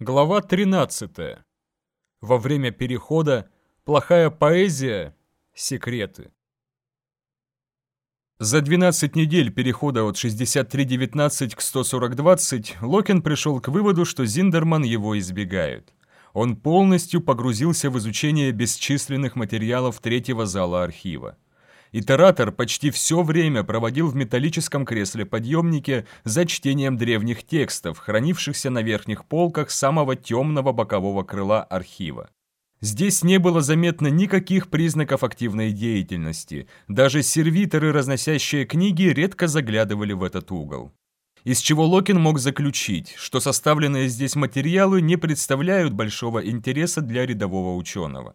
Глава 13. Во время перехода плохая поэзия, секреты. За 12 недель перехода от 63.19 к 140.20 Локин пришел к выводу, что Зиндерман его избегает. Он полностью погрузился в изучение бесчисленных материалов третьего зала архива. Итератор почти все время проводил в металлическом кресле-подъемнике за чтением древних текстов, хранившихся на верхних полках самого темного бокового крыла архива. Здесь не было заметно никаких признаков активной деятельности. Даже сервиторы, разносящие книги, редко заглядывали в этот угол. Из чего Локин мог заключить, что составленные здесь материалы не представляют большого интереса для рядового ученого.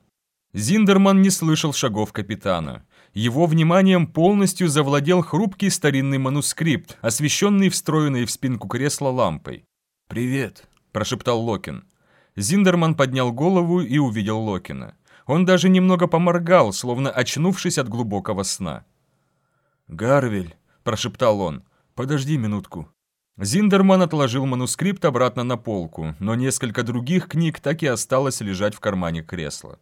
Зиндерман не слышал шагов капитана. Его вниманием полностью завладел хрупкий старинный манускрипт, освещенный встроенной в спинку кресла лампой. «Привет», – прошептал Локин. Зиндерман поднял голову и увидел Локина. Он даже немного поморгал, словно очнувшись от глубокого сна. «Гарвель», – прошептал он, – «подожди минутку». Зиндерман отложил манускрипт обратно на полку, но несколько других книг так и осталось лежать в кармане кресла.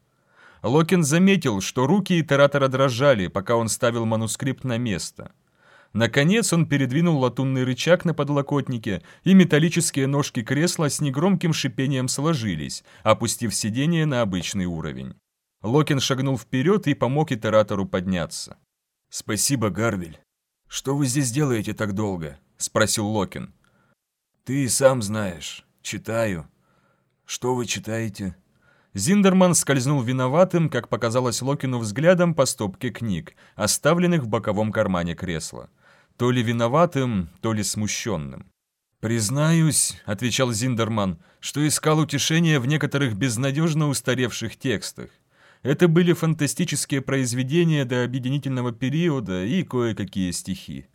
Локин заметил, что руки итератора дрожали, пока он ставил манускрипт на место. Наконец он передвинул латунный рычаг на подлокотнике, и металлические ножки кресла с негромким шипением сложились, опустив сиденье на обычный уровень. Локин шагнул вперед и помог итератору подняться. «Спасибо, Гарвель. Что вы здесь делаете так долго?» – спросил Локин. «Ты сам знаешь. Читаю. Что вы читаете?» Зиндерман скользнул виноватым, как показалось Локину взглядом по стопке книг, оставленных в боковом кармане кресла. То ли виноватым, то ли смущенным. «Признаюсь», — отвечал Зиндерман, «что искал утешение в некоторых безнадежно устаревших текстах. Это были фантастические произведения до объединительного периода и кое-какие стихи.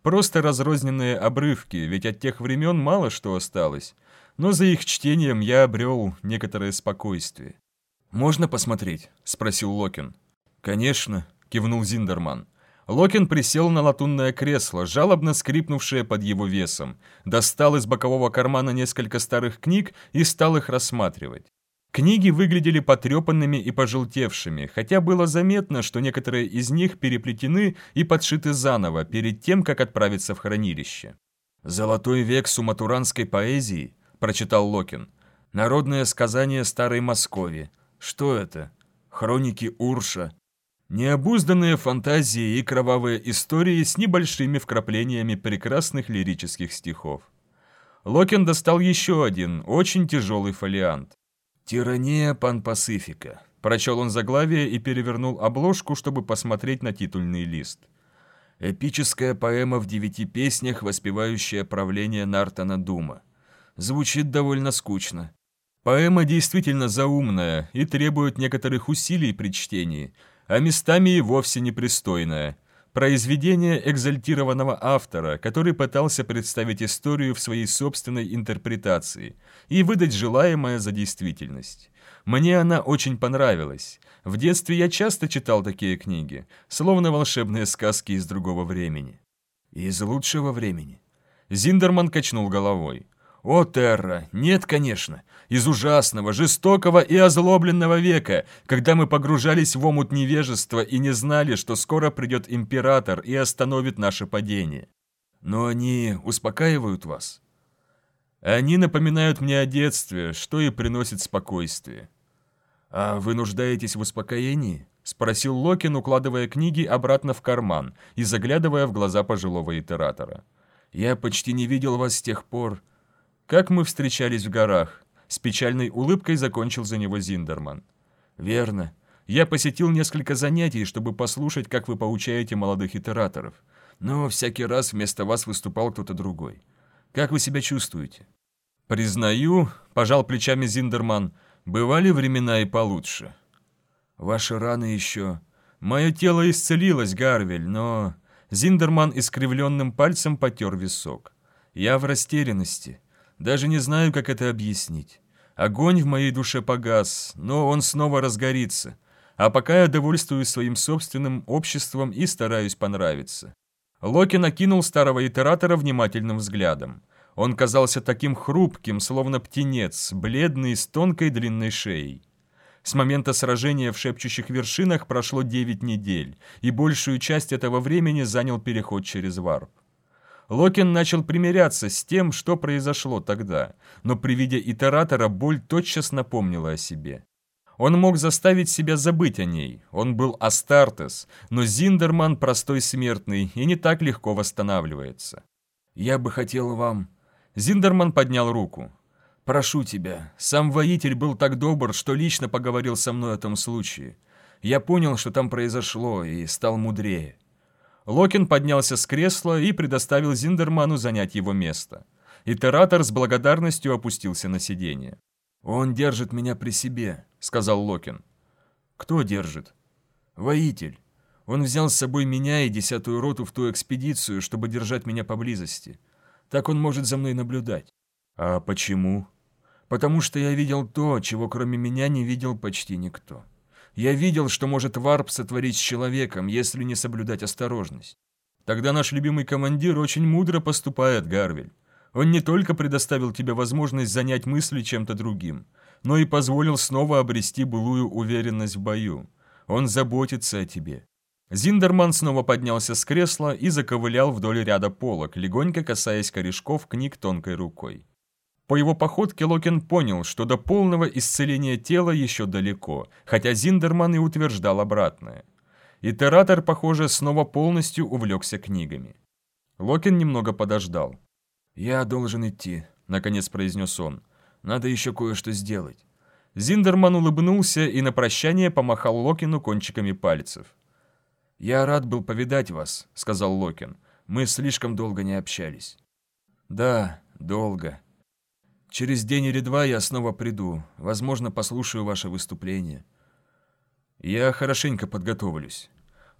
Просто разрозненные обрывки, ведь от тех времен мало что осталось но за их чтением я обрел некоторое спокойствие. «Можно посмотреть?» – спросил Локин. «Конечно», – кивнул Зиндерман. Локин присел на латунное кресло, жалобно скрипнувшее под его весом, достал из бокового кармана несколько старых книг и стал их рассматривать. Книги выглядели потрепанными и пожелтевшими, хотя было заметно, что некоторые из них переплетены и подшиты заново перед тем, как отправиться в хранилище. «Золотой век суматуранской поэзии», прочитал Локин. «Народное сказание старой Москвы. Что это? Хроники Урша. Необузданные фантазии и кровавые истории с небольшими вкраплениями прекрасных лирических стихов». Локин достал еще один, очень тяжелый фолиант. «Тирания Пан-Пасифика», – прочел он заглавие и перевернул обложку, чтобы посмотреть на титульный лист. Эпическая поэма в девяти песнях, воспевающая правление Нартона Дума звучит довольно скучно. Поэма действительно заумная и требует некоторых усилий при чтении, а местами и вовсе непристойная. Произведение экзальтированного автора, который пытался представить историю в своей собственной интерпретации и выдать желаемое за действительность. Мне она очень понравилась. В детстве я часто читал такие книги, словно волшебные сказки из другого времени. Из лучшего времени. Зиндерман качнул головой. О, Терра, нет, конечно, из ужасного, жестокого и озлобленного века, когда мы погружались в омут невежества и не знали, что скоро придет император и остановит наше падение. Но они успокаивают вас. Они напоминают мне о детстве, что и приносит спокойствие. «А вы нуждаетесь в успокоении?» — спросил Локин, укладывая книги обратно в карман и заглядывая в глаза пожилого итератора. «Я почти не видел вас с тех пор...» Как мы встречались в горах. С печальной улыбкой закончил за него Зиндерман. Верно. Я посетил несколько занятий, чтобы послушать, как вы поучаете молодых итераторов. Но всякий раз вместо вас выступал кто-то другой. Как вы себя чувствуете? Признаю, пожал плечами Зиндерман, бывали времена и получше. Ваши раны еще... Мое тело исцелилось, Гарвель, но... Зиндерман искривленным пальцем потер висок. Я в растерянности. Даже не знаю, как это объяснить. Огонь в моей душе погас, но он снова разгорится. А пока я довольствуюсь своим собственным обществом и стараюсь понравиться. Локи накинул старого итератора внимательным взглядом. Он казался таким хрупким, словно птенец, бледный, с тонкой длинной шеей. С момента сражения в шепчущих вершинах прошло 9 недель, и большую часть этого времени занял переход через варп. Локин начал примиряться с тем, что произошло тогда, но при виде итератора боль тотчас напомнила о себе. Он мог заставить себя забыть о ней, он был Астартес, но Зиндерман простой смертный и не так легко восстанавливается. «Я бы хотел вам...» Зиндерман поднял руку. «Прошу тебя, сам воитель был так добр, что лично поговорил со мной о том случае. Я понял, что там произошло, и стал мудрее. Локин поднялся с кресла и предоставил Зиндерману занять его место. Итератор с благодарностью опустился на сиденье. «Он держит меня при себе», — сказал Локин. «Кто держит?» «Воитель. Он взял с собой меня и десятую роту в ту экспедицию, чтобы держать меня поблизости. Так он может за мной наблюдать». «А почему?» «Потому что я видел то, чего кроме меня не видел почти никто». Я видел, что может варп сотворить с человеком, если не соблюдать осторожность. Тогда наш любимый командир очень мудро поступает, Гарвель. Он не только предоставил тебе возможность занять мысли чем-то другим, но и позволил снова обрести былую уверенность в бою. Он заботится о тебе. Зиндерман снова поднялся с кресла и заковылял вдоль ряда полок, легонько касаясь корешков книг тонкой рукой. По его походке Локин понял, что до полного исцеления тела еще далеко, хотя Зиндерман и утверждал обратное. Итератор, похоже, снова полностью увлекся книгами. Локин немного подождал. «Я должен идти», — наконец произнес он. «Надо еще кое-что сделать». Зиндерман улыбнулся и на прощание помахал Локину кончиками пальцев. «Я рад был повидать вас», — сказал Локин. «Мы слишком долго не общались». «Да, долго», Через день или два я снова приду. Возможно, послушаю ваше выступление. Я хорошенько подготовлюсь.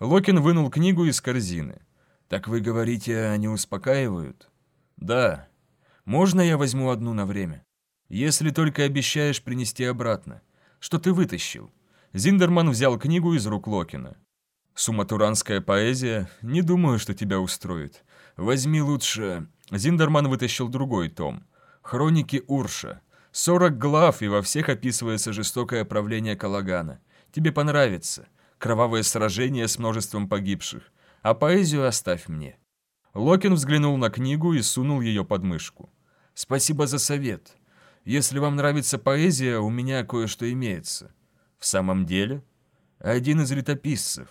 Локин вынул книгу из корзины. Так вы говорите, они успокаивают? Да. Можно я возьму одну на время? Если только обещаешь принести обратно. Что ты вытащил? Зиндерман взял книгу из рук Локина. Суматуранская поэзия? Не думаю, что тебя устроит. Возьми лучше... Зиндерман вытащил другой том. Хроники Урша. 40 глав, и во всех описывается жестокое правление Калагана. Тебе понравится. Кровавое сражение с множеством погибших. А поэзию оставь мне». Локин взглянул на книгу и сунул ее под мышку. «Спасибо за совет. Если вам нравится поэзия, у меня кое-что имеется». «В самом деле?» «Один из летописцев».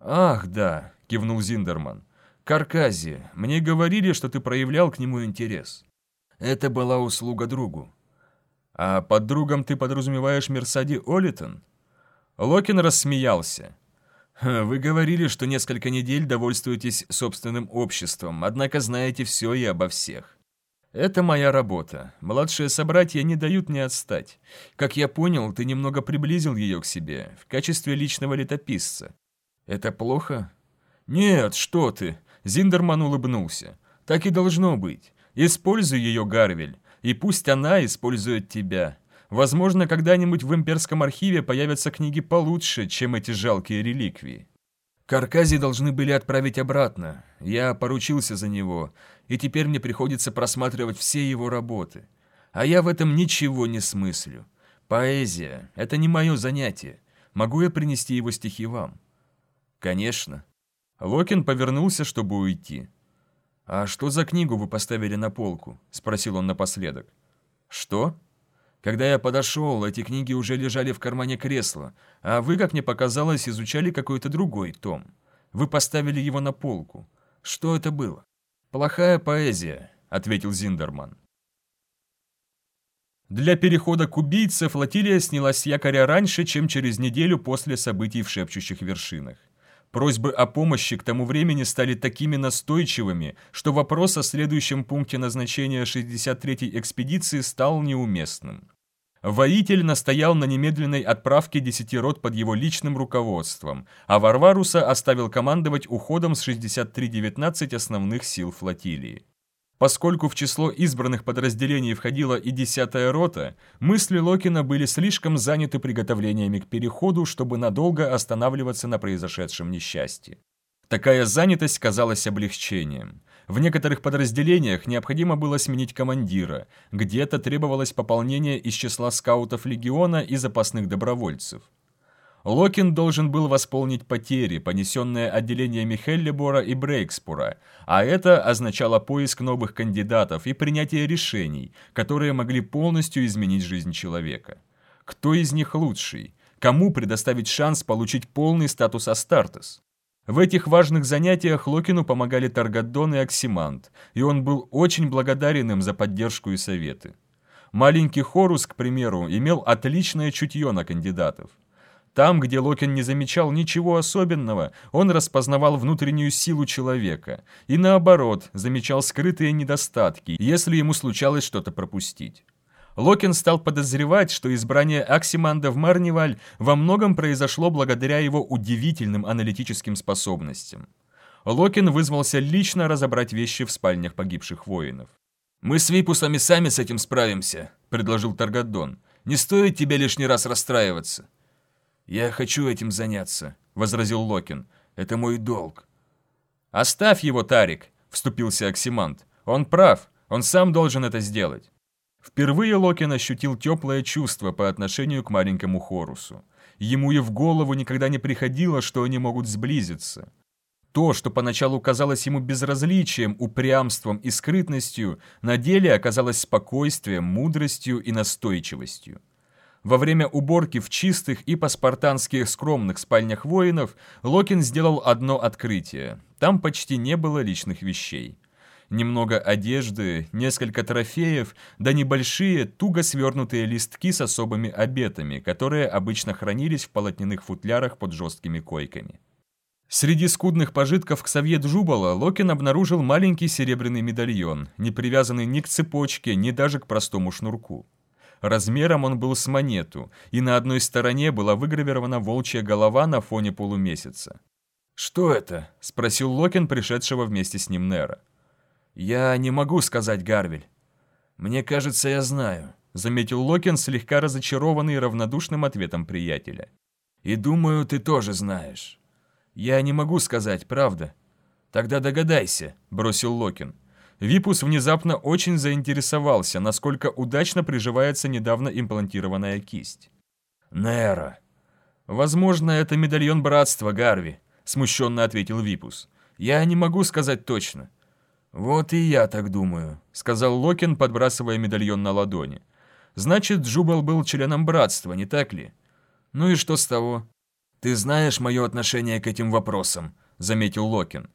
«Ах, да», — кивнул Зиндерман. «Каркази, мне говорили, что ты проявлял к нему интерес». Это была услуга другу. А под другом ты подразумеваешь Мерсади Олитон? Локин рассмеялся. Вы говорили, что несколько недель довольствуетесь собственным обществом, однако знаете все и обо всех. Это моя работа. Младшие собратья не дают мне отстать. Как я понял, ты немного приблизил ее к себе, в качестве личного летописца. Это плохо? Нет, что ты. Зиндерман улыбнулся. Так и должно быть. Используй ее, Гарвель, и пусть она использует тебя. Возможно, когда-нибудь в имперском архиве появятся книги получше, чем эти жалкие реликвии. Каркази должны были отправить обратно. Я поручился за него, и теперь мне приходится просматривать все его работы. А я в этом ничего не смыслю. Поэзия — это не мое занятие. Могу я принести его стихи вам? Конечно. Локин повернулся, чтобы уйти. «А что за книгу вы поставили на полку?» – спросил он напоследок. «Что?» «Когда я подошел, эти книги уже лежали в кармане кресла, а вы, как мне показалось, изучали какой-то другой том. Вы поставили его на полку. Что это было?» «Плохая поэзия», – ответил Зиндерман. Для перехода к убийце флотилия снялась с якоря раньше, чем через неделю после событий в шепчущих вершинах. Просьбы о помощи к тому времени стали такими настойчивыми, что вопрос о следующем пункте назначения 63-й экспедиции стал неуместным. Воитель настоял на немедленной отправке десяти рот под его личным руководством, а Варваруса оставил командовать уходом с 63-19 основных сил флотилии. Поскольку в число избранных подразделений входила и десятая рота, мысли Локина были слишком заняты приготовлениями к переходу, чтобы надолго останавливаться на произошедшем несчастье. Такая занятость казалась облегчением. В некоторых подразделениях необходимо было сменить командира, где-то требовалось пополнение из числа скаутов легиона и запасных добровольцев. Локин должен был восполнить потери, понесенные отделениями Хеллибора и Брейкспура, а это означало поиск новых кандидатов и принятие решений, которые могли полностью изменить жизнь человека. Кто из них лучший? Кому предоставить шанс получить полный статус Астартес? В этих важных занятиях Локину помогали Таргадон и Оксимант, и он был очень благодарен им за поддержку и советы. Маленький Хорус, к примеру, имел отличное чутье на кандидатов. Там, где Локин не замечал ничего особенного, он распознавал внутреннюю силу человека и, наоборот, замечал скрытые недостатки, если ему случалось что-то пропустить. Локин стал подозревать, что избрание Аксиманда в Марниваль во многом произошло благодаря его удивительным аналитическим способностям. Локин вызвался лично разобрать вещи в спальнях погибших воинов. «Мы с Випусами сами с этим справимся», — предложил Таргадон. «Не стоит тебе лишний раз расстраиваться». «Я хочу этим заняться», — возразил Локин. «Это мой долг». «Оставь его, Тарик», — вступился Оксимант. «Он прав, он сам должен это сделать». Впервые Локин ощутил теплое чувство по отношению к маленькому Хорусу. Ему и в голову никогда не приходило, что они могут сблизиться. То, что поначалу казалось ему безразличием, упрямством и скрытностью, на деле оказалось спокойствием, мудростью и настойчивостью. Во время уборки в чистых и по-спартански скромных спальнях воинов Локин сделал одно открытие. Там почти не было личных вещей немного одежды, несколько трофеев, да небольшие, туго свернутые листки с особыми обетами, которые обычно хранились в полотняных футлярах под жесткими койками. Среди скудных пожитков к Савье Джубала Локин обнаружил маленький серебряный медальон, не привязанный ни к цепочке, ни даже к простому шнурку. Размером он был с монету, и на одной стороне была выгравирована волчья голова на фоне полумесяца. «Что это?» – спросил Локин, пришедшего вместе с ним Нера. «Я не могу сказать, Гарвель. Мне кажется, я знаю», — заметил Локин, слегка разочарованный равнодушным ответом приятеля. «И думаю, ты тоже знаешь. Я не могу сказать, правда?» «Тогда догадайся», — бросил Локин. Випус внезапно очень заинтересовался, насколько удачно приживается недавно имплантированная кисть. «Нера». «Возможно, это медальон братства, Гарви», — смущенно ответил Випус. «Я не могу сказать точно. «Вот и я так думаю», — сказал Локин, подбрасывая медальон на ладони. «Значит, Джубал был членом братства, не так ли?» «Ну и что с того?» «Ты знаешь мое отношение к этим вопросам», — заметил Локин.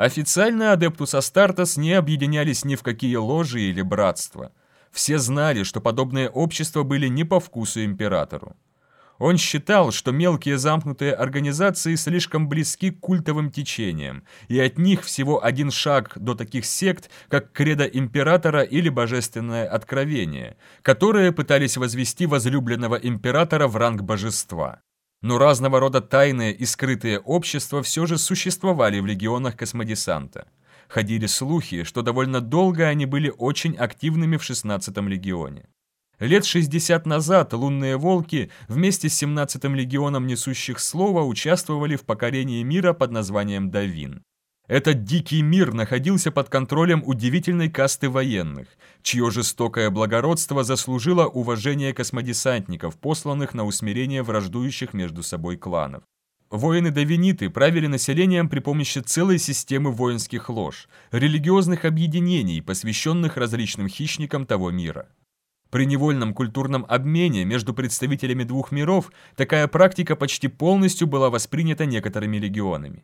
Официально Адептус Астартес не объединялись ни в какие ложи или братства. Все знали, что подобные общества были не по вкусу императору. Он считал, что мелкие замкнутые организации слишком близки к культовым течениям, и от них всего один шаг до таких сект, как Кредо Императора или Божественное Откровение, которые пытались возвести возлюбленного императора в ранг божества. Но разного рода тайные и скрытые общества все же существовали в легионах космодесанта. Ходили слухи, что довольно долго они были очень активными в 16-м легионе. Лет 60 назад лунные волки вместе с 17-м легионом несущих слова участвовали в покорении мира под названием Давин. Этот дикий мир находился под контролем удивительной касты военных, чье жестокое благородство заслужило уважение космодесантников, посланных на усмирение враждующих между собой кланов. Воины-давиниты правили населением при помощи целой системы воинских лож, религиозных объединений, посвященных различным хищникам того мира. При невольном культурном обмене между представителями двух миров такая практика почти полностью была воспринята некоторыми легионами.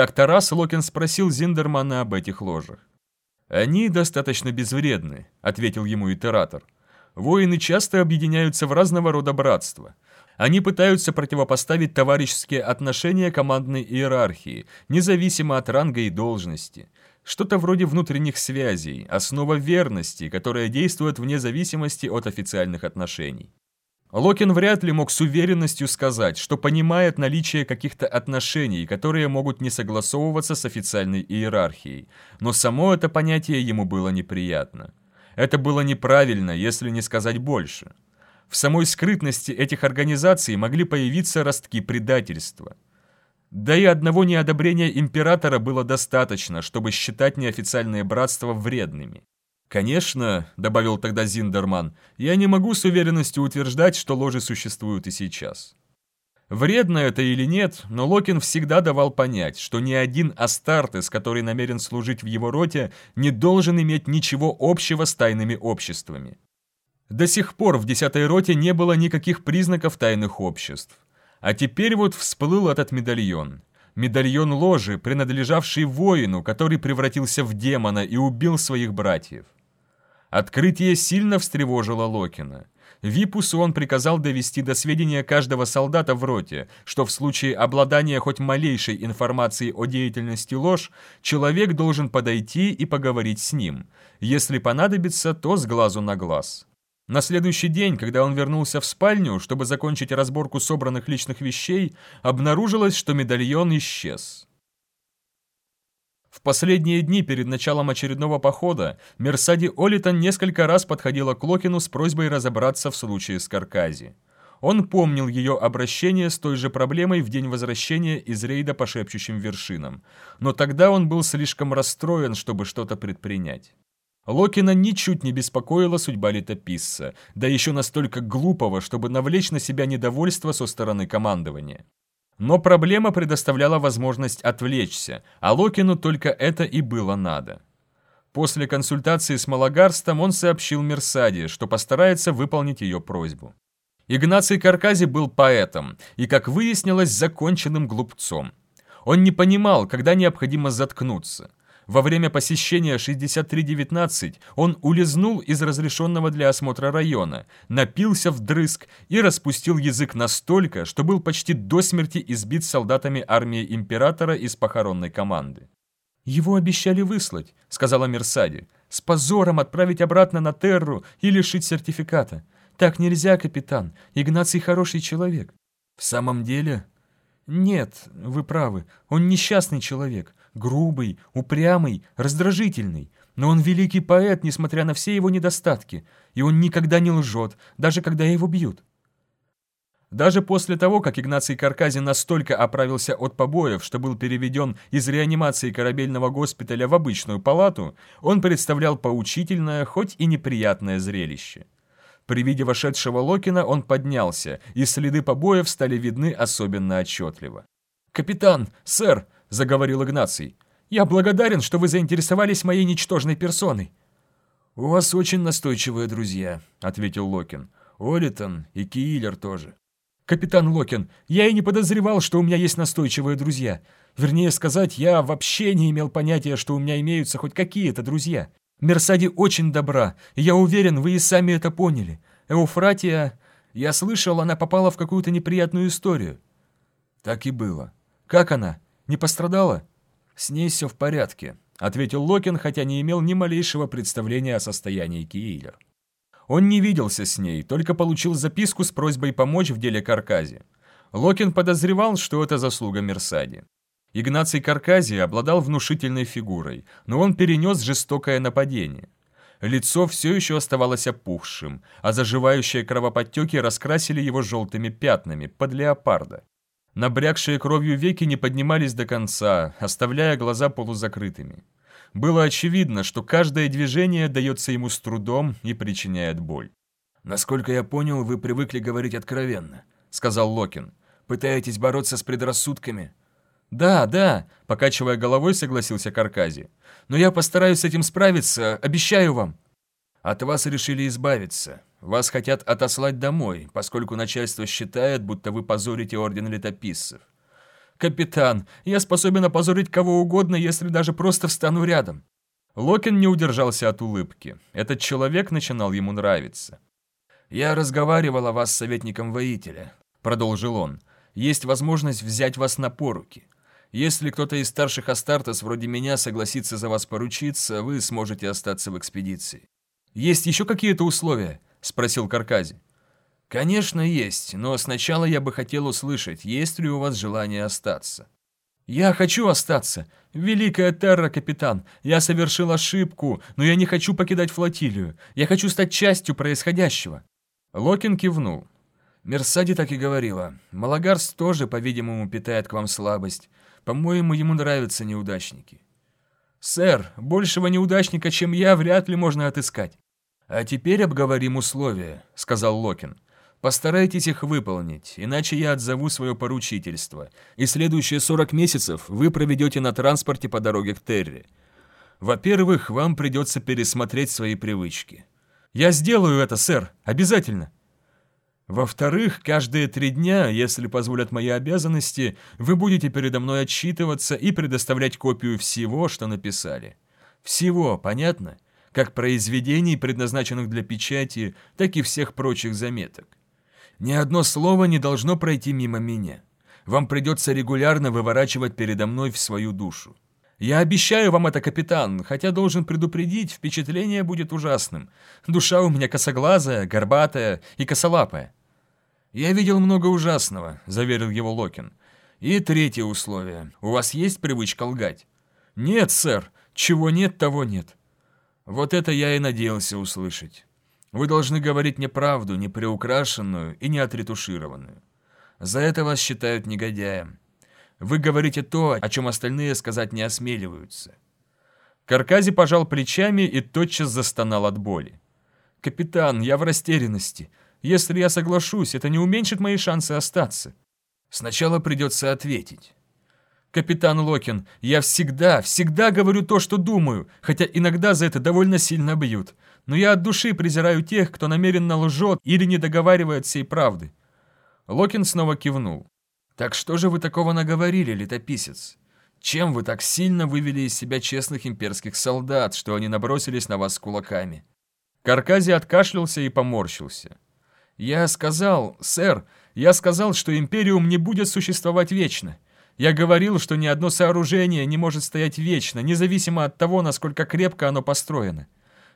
Как-то раз Локин спросил Зиндермана об этих ложах. «Они достаточно безвредны», — ответил ему итератор. «Воины часто объединяются в разного рода братства. Они пытаются противопоставить товарищеские отношения командной иерархии, независимо от ранга и должности. Что-то вроде внутренних связей, основа верности, которая действует вне зависимости от официальных отношений. Локин вряд ли мог с уверенностью сказать, что понимает наличие каких-то отношений, которые могут не согласовываться с официальной иерархией, но само это понятие ему было неприятно. Это было неправильно, если не сказать больше. В самой скрытности этих организаций могли появиться ростки предательства – Да и одного неодобрения императора было достаточно, чтобы считать неофициальные братства вредными. «Конечно», — добавил тогда Зиндерман, — «я не могу с уверенностью утверждать, что ложи существуют и сейчас». Вредно это или нет, но Локин всегда давал понять, что ни один Астартес, который намерен служить в его роте, не должен иметь ничего общего с тайными обществами. До сих пор в десятой роте не было никаких признаков тайных обществ. А теперь вот всплыл этот медальон. Медальон ложи, принадлежавший воину, который превратился в демона и убил своих братьев. Открытие сильно встревожило Локина. Випусу он приказал довести до сведения каждого солдата в роте, что в случае обладания хоть малейшей информацией о деятельности ложь, человек должен подойти и поговорить с ним. Если понадобится, то с глазу на глаз. На следующий день, когда он вернулся в спальню, чтобы закончить разборку собранных личных вещей, обнаружилось, что медальон исчез. В последние дни перед началом очередного похода Мерсади Олитон несколько раз подходила к Локину с просьбой разобраться в случае с Каркази. Он помнил ее обращение с той же проблемой в день возвращения из рейда по шепчущим вершинам, но тогда он был слишком расстроен, чтобы что-то предпринять. Локина ничуть не беспокоила судьба летописца, да еще настолько глупого, чтобы навлечь на себя недовольство со стороны командования. Но проблема предоставляла возможность отвлечься, а Локину только это и было надо. После консультации с Малагарстом он сообщил Мерсаде, что постарается выполнить ее просьбу. Игнаций Каркази был поэтом и, как выяснилось, законченным глупцом. Он не понимал, когда необходимо заткнуться – во время посещения 6319 он улизнул из разрешенного для осмотра района, напился вдрызг и распустил язык настолько, что был почти до смерти избит солдатами армии императора из похоронной команды. «Его обещали выслать», — сказала Мерсади, «с позором отправить обратно на Терру и лишить сертификата. Так нельзя, капитан. Игнаций хороший человек». «В самом деле?» «Нет, вы правы. Он несчастный человек грубый, упрямый, раздражительный. Но он великий поэт, несмотря на все его недостатки, и он никогда не лжет, даже когда его бьют. Даже после того, как Игнаций Карказин настолько оправился от побоев, что был переведен из реанимации корабельного госпиталя в обычную палату, он представлял поучительное, хоть и неприятное зрелище. При виде вошедшего Локина он поднялся, и следы побоев стали видны особенно отчетливо. «Капитан! Сэр! — заговорил Игнаций. «Я благодарен, что вы заинтересовались моей ничтожной персоной». «У вас очень настойчивые друзья», — ответил Локин. «Олитон и Кииллер тоже». «Капитан Локин, я и не подозревал, что у меня есть настойчивые друзья. Вернее сказать, я вообще не имел понятия, что у меня имеются хоть какие-то друзья. Мерсади очень добра, и я уверен, вы и сами это поняли. Эуфратия... Я слышал, она попала в какую-то неприятную историю». «Так и было». «Как она?» Не пострадала?» «С ней все в порядке», — ответил Локин, хотя не имел ни малейшего представления о состоянии Киилер. Он не виделся с ней, только получил записку с просьбой помочь в деле Каркази. Локин подозревал, что это заслуга Мерсади. Игнаций Каркази обладал внушительной фигурой, но он перенес жестокое нападение. Лицо все еще оставалось опухшим, а заживающие кровоподтеки раскрасили его желтыми пятнами, под леопарда. Набрякшие кровью веки не поднимались до конца, оставляя глаза полузакрытыми. Было очевидно, что каждое движение дается ему с трудом и причиняет боль. «Насколько я понял, вы привыкли говорить откровенно», — сказал Локин. «Пытаетесь бороться с предрассудками?» «Да, да», — покачивая головой, согласился Каркази. «Но я постараюсь с этим справиться, обещаю вам». «От вас решили избавиться. Вас хотят отослать домой, поскольку начальство считает, будто вы позорите орден летописцев. Капитан, я способен опозорить кого угодно, если даже просто встану рядом. Локин не удержался от улыбки. Этот человек начинал ему нравиться. «Я разговаривал о вас с советником воителя», — продолжил он. «Есть возможность взять вас на поруки. Если кто-то из старших Астартес вроде меня согласится за вас поручиться, вы сможете остаться в экспедиции. Есть еще какие-то условия?» — спросил Каркази. «Конечно, есть, но сначала я бы хотел услышать, есть ли у вас желание остаться». «Я хочу остаться. Великая Терра, капитан. Я совершил ошибку, но я не хочу покидать флотилию. Я хочу стать частью происходящего». Локин кивнул. Мерсади так и говорила. Малагарс тоже, по-видимому, питает к вам слабость. По-моему, ему нравятся неудачники. Сэр, большего неудачника, чем я, вряд ли можно отыскать. А теперь обговорим условия, сказал Локин. Постарайтесь их выполнить, иначе я отзову свое поручительство, и следующие 40 месяцев вы проведете на транспорте по дороге к Терри. Во-первых, вам придется пересмотреть свои привычки. Я сделаю это, сэр, обязательно. Во-вторых, каждые три дня, если позволят мои обязанности, вы будете передо мной отчитываться и предоставлять копию всего, что написали. Всего, понятно? Как произведений, предназначенных для печати, так и всех прочих заметок. Ни одно слово не должно пройти мимо меня. Вам придется регулярно выворачивать передо мной в свою душу. Я обещаю вам это, капитан, хотя должен предупредить, впечатление будет ужасным. Душа у меня косоглазая, горбатая и косолапая. «Я видел много ужасного», — заверил его Локин. «И третье условие. У вас есть привычка лгать?» «Нет, сэр. Чего нет, того нет». «Вот это я и надеялся услышать. Вы должны говорить мне правду, не приукрашенную и не отретушированную. За это вас считают негодяем. Вы говорите то, о чем остальные сказать не осмеливаются». Каркази пожал плечами и тотчас застонал от боли. «Капитан, я в растерянности. Если я соглашусь, это не уменьшит мои шансы остаться. Сначала придется ответить. Капитан Локин, я всегда, всегда говорю то, что думаю, хотя иногда за это довольно сильно бьют. Но я от души презираю тех, кто намеренно лжет или не договаривает всей правды. Локин снова кивнул. Так что же вы такого наговорили, летописец? Чем вы так сильно вывели из себя честных имперских солдат, что они набросились на вас кулаками? Каркази откашлялся и поморщился. «Я сказал, сэр, я сказал, что Империум не будет существовать вечно. Я говорил, что ни одно сооружение не может стоять вечно, независимо от того, насколько крепко оно построено.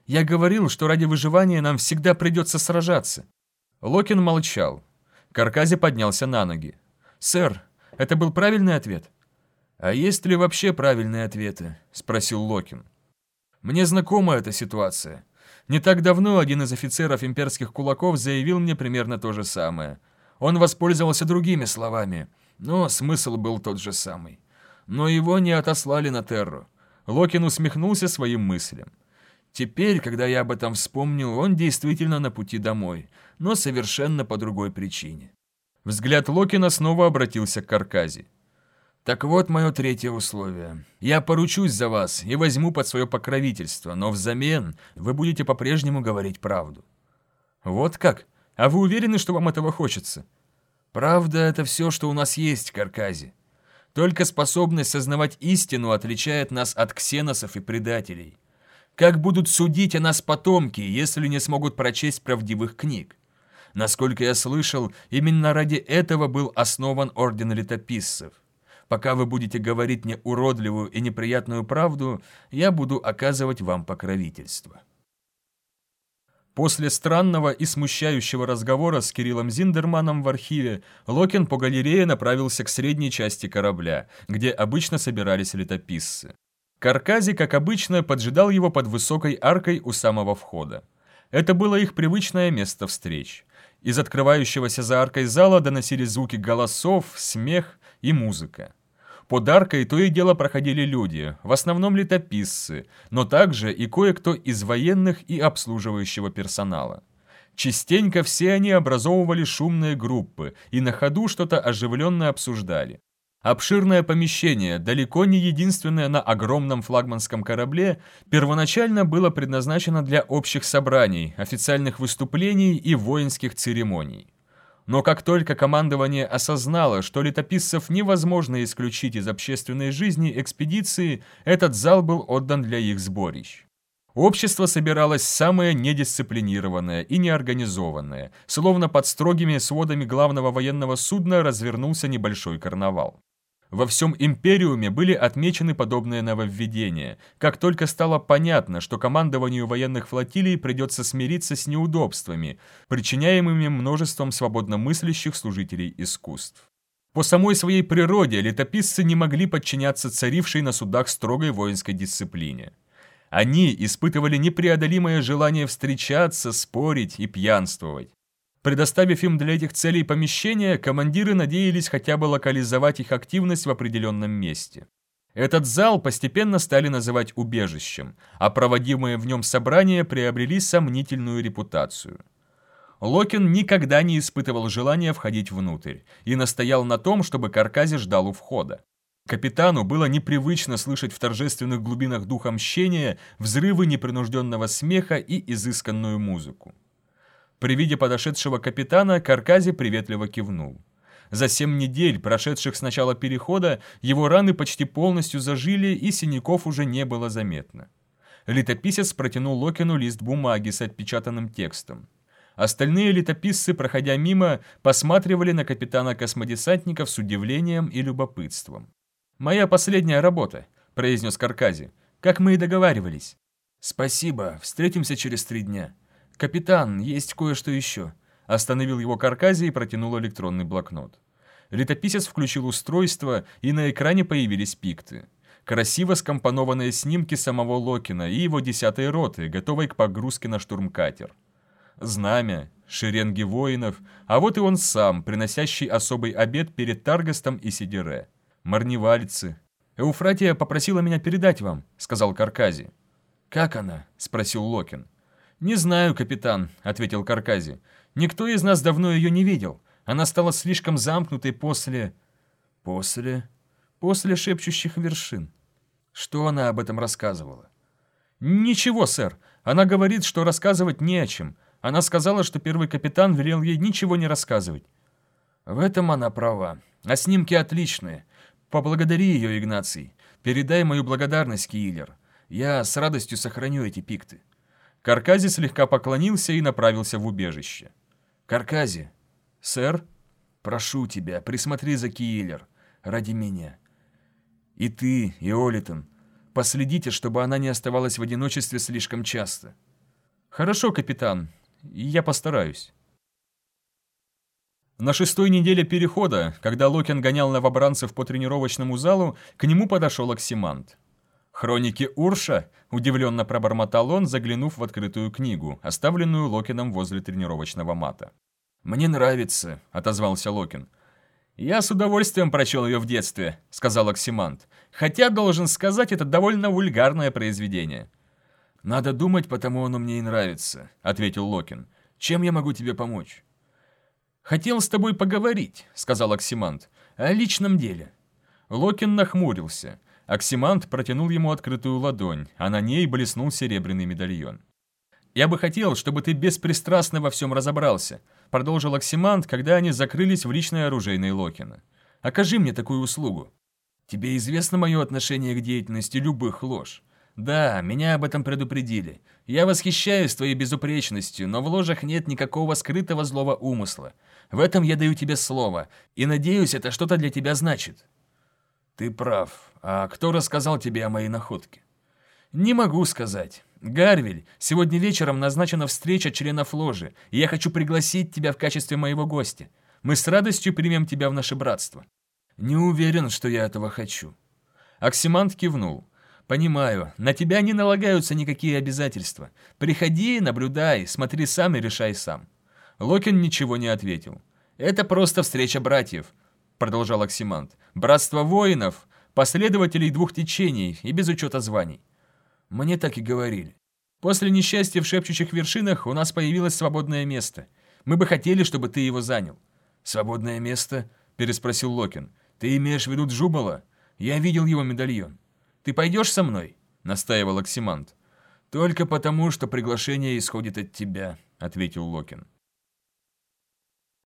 Я говорил, что ради выживания нам всегда придется сражаться». Локин молчал. Каркази поднялся на ноги. «Сэр, это был правильный ответ?» «А есть ли вообще правильные ответы?» – спросил Локин. «Мне знакома эта ситуация. Не так давно один из офицеров имперских кулаков заявил мне примерно то же самое. Он воспользовался другими словами, но смысл был тот же самый. Но его не отослали на Терру. Локин усмехнулся своим мыслям. Теперь, когда я об этом вспомнил, он действительно на пути домой, но совершенно по другой причине. Взгляд Локина снова обратился к Каркази. Так вот мое третье условие. Я поручусь за вас и возьму под свое покровительство, но взамен вы будете по-прежнему говорить правду. Вот как? А вы уверены, что вам этого хочется? Правда — это все, что у нас есть, Каркази. Только способность сознавать истину отличает нас от ксеносов и предателей. Как будут судить о нас потомки, если не смогут прочесть правдивых книг? Насколько я слышал, именно ради этого был основан Орден Летописцев. Пока вы будете говорить мне уродливую и неприятную правду, я буду оказывать вам покровительство». После странного и смущающего разговора с Кириллом Зиндерманом в архиве, Локин по галерее направился к средней части корабля, где обычно собирались летописцы. Каркази, как обычно, поджидал его под высокой аркой у самого входа. Это было их привычное место встреч. Из открывающегося за аркой зала доносились звуки голосов, смех и музыка. Под аркой то и дело проходили люди, в основном летописцы, но также и кое-кто из военных и обслуживающего персонала. Частенько все они образовывали шумные группы и на ходу что-то оживленно обсуждали. Обширное помещение, далеко не единственное на огромном флагманском корабле, первоначально было предназначено для общих собраний, официальных выступлений и воинских церемоний. Но как только командование осознало, что летописцев невозможно исключить из общественной жизни экспедиции, этот зал был отдан для их сборищ. Общество собиралось самое недисциплинированное и неорганизованное, словно под строгими сводами главного военного судна развернулся небольшой карнавал. Во всем Империуме были отмечены подобные нововведения, как только стало понятно, что командованию военных флотилий придется смириться с неудобствами, причиняемыми множеством свободномыслящих служителей искусств. По самой своей природе летописцы не могли подчиняться царившей на судах строгой воинской дисциплине. Они испытывали непреодолимое желание встречаться, спорить и пьянствовать. Предоставив им для этих целей помещения, командиры надеялись хотя бы локализовать их активность в определенном месте. Этот зал постепенно стали называть убежищем, а проводимые в нем собрания приобрели сомнительную репутацию. Локин никогда не испытывал желания входить внутрь и настоял на том, чтобы Каркази ждал у входа. Капитану было непривычно слышать в торжественных глубинах духа мщения взрывы непринужденного смеха и изысканную музыку. При виде подошедшего капитана Каркази приветливо кивнул. За семь недель, прошедших с начала перехода, его раны почти полностью зажили, и синяков уже не было заметно. Летописец протянул Локину лист бумаги с отпечатанным текстом. Остальные летописцы, проходя мимо, посматривали на капитана космодесантников с удивлением и любопытством. «Моя последняя работа», — произнес Каркази, — «как мы и договаривались». «Спасибо, встретимся через три дня. Капитан, есть кое-что еще». Остановил его Каркази и протянул электронный блокнот. Летописец включил устройство, и на экране появились пикты. Красиво скомпонованные снимки самого Локина и его десятой роты, готовой к погрузке на штурмкатер. Знамя, шеренги воинов, а вот и он сам, приносящий особый обед перед Таргастом и Сидире. Марневальцы. «Эуфратия попросила меня передать вам», — сказал Каркази. «Как она?» — спросил Локин. «Не знаю, капитан», — ответил Каркази. «Никто из нас давно ее не видел. Она стала слишком замкнутой после... После... После шепчущих вершин. Что она об этом рассказывала? Ничего, сэр. Она говорит, что рассказывать не о чем. Она сказала, что первый капитан велел ей ничего не рассказывать. В этом она права. А снимки отличные. Поблагодари ее, Игнаций. Передай мою благодарность, Киллер. Я с радостью сохраню эти пикты. Каркази слегка поклонился и направился в убежище. Каркази, «Сэр, прошу тебя, присмотри за Киллер ради меня. И ты, и Олитон, последите, чтобы она не оставалась в одиночестве слишком часто». «Хорошо, капитан, я постараюсь». На шестой неделе перехода, когда Локин гонял новобранцев по тренировочному залу, к нему подошел Оксимант. «Хроники Урша?» – удивленно пробормотал он, заглянув в открытую книгу, оставленную Локином возле тренировочного мата. «Мне нравится», — отозвался Локин. «Я с удовольствием прочел ее в детстве», — сказал Оксимант. «Хотя, должен сказать, это довольно вульгарное произведение». «Надо думать, потому оно мне и нравится», — ответил Локин. «Чем я могу тебе помочь?» «Хотел с тобой поговорить», — сказал Оксимант. «О личном деле». Локин нахмурился. Оксимант протянул ему открытую ладонь, а на ней блеснул серебряный медальон. «Я бы хотел, чтобы ты беспристрастно во всем разобрался», продолжил Оксимант, когда они закрылись в личной оружейной Локина. «Окажи мне такую услугу. Тебе известно мое отношение к деятельности любых ложь. Да, меня об этом предупредили. Я восхищаюсь твоей безупречностью, но в ложах нет никакого скрытого злого умысла. В этом я даю тебе слово, и надеюсь, это что-то для тебя значит». «Ты прав. А кто рассказал тебе о моей находке?» «Не могу сказать. Гарвиль, сегодня вечером назначена встреча членов ложи, и я хочу пригласить тебя в качестве моего гостя. Мы с радостью примем тебя в наше братство». «Не уверен, что я этого хочу». Оксимант кивнул. «Понимаю, на тебя не налагаются никакие обязательства. Приходи, наблюдай, смотри сам и решай сам». Локин ничего не ответил. «Это просто встреча братьев», — продолжал Оксимант. «Братство воинов, последователей двух течений и без учета званий. Мне так и говорили. После несчастья в шепчущих вершинах у нас появилось свободное место. Мы бы хотели, чтобы ты его занял. Свободное место? Переспросил Локин. Ты имеешь в виду Джубала? Я видел его медальон. Ты пойдешь со мной? Настаивал Оксимант. Только потому, что приглашение исходит от тебя, ответил Локин.